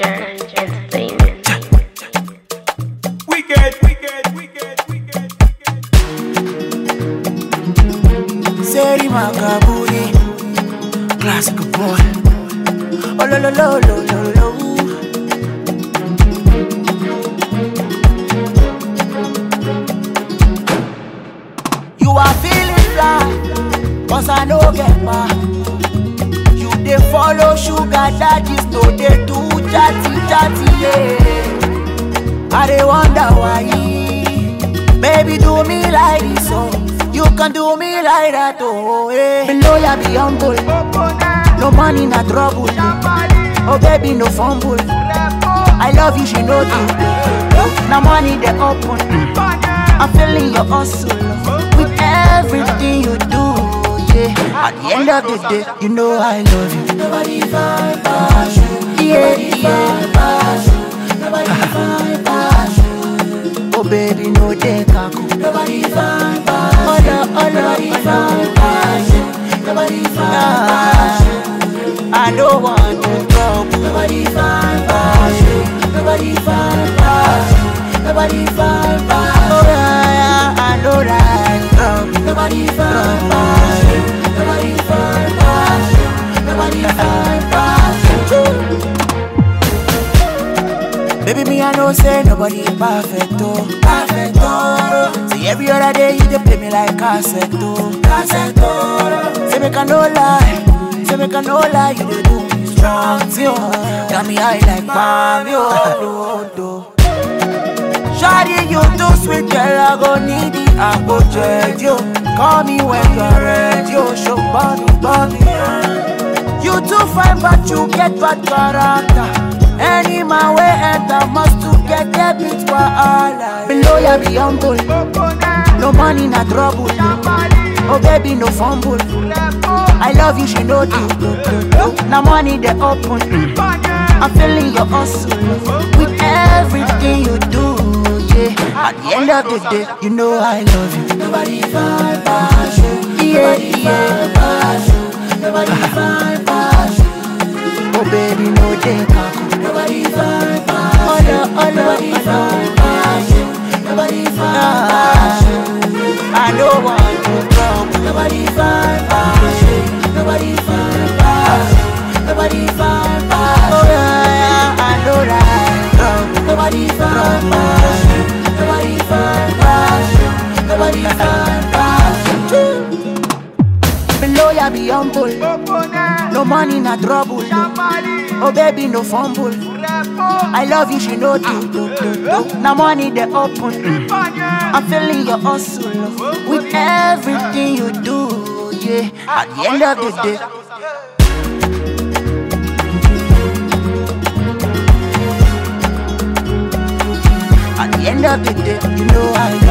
Danger Entertainment. Wicked, wicked, wicked, wicked, wicked. Seri Makaburi, classic boy. Oh lo lo lo lo lo lo. You are feeling fly, cause I no get back. You dey follow sugar daddies, no dey do chatty chatty, yeah. I dey wonder why. Baby, do me like this, oh. You can do me like that, oh. Eh. Below ya be humble. No money, na trouble. Oh, baby, no fumble. I love you, she know you. Now money, they open. I'm feeling your hustle with everything you do. Yeah. At the end of the day, you know I love you. Nobody find. Yeah. Oh baby, no a coup. Nobody find pass you. Oh no, oh no, nobody find pass you. Nobody find pass you. I don't want to trouble. Nobody find pass you. Nobody find pass you. Nobody find pass you. Oh yeah, I know that. Nobody know say nobody perfect oh, perfect oh. See every other day you dey play me like cassette oh, cassette oh. Say make I no lie, say make I no lie, you dey do me strong, oh. Got me high like palm, yo, oh, oh. Shawty, you too sweet, girl, I go need it, I go check you. Call me when you're ready, yo, show bunny, bunny. You too fine, but you get bad character. Any man way enter must to get debit for all I Below ya be humble, no money, na trouble. Oh baby, no fumble. I love you, she know you. Now money they open. I'm feeling your hustle with everything you do. Yeah. At the end of the day, you know I love you. Nobody find pass you. Yeah, yeah. No money, no trouble. Oh baby, no fumble. I love you, she know you. Now money they open. I'm feeling your hustle with everything you do. Yeah, at the end of the day. At the end of the day, you know I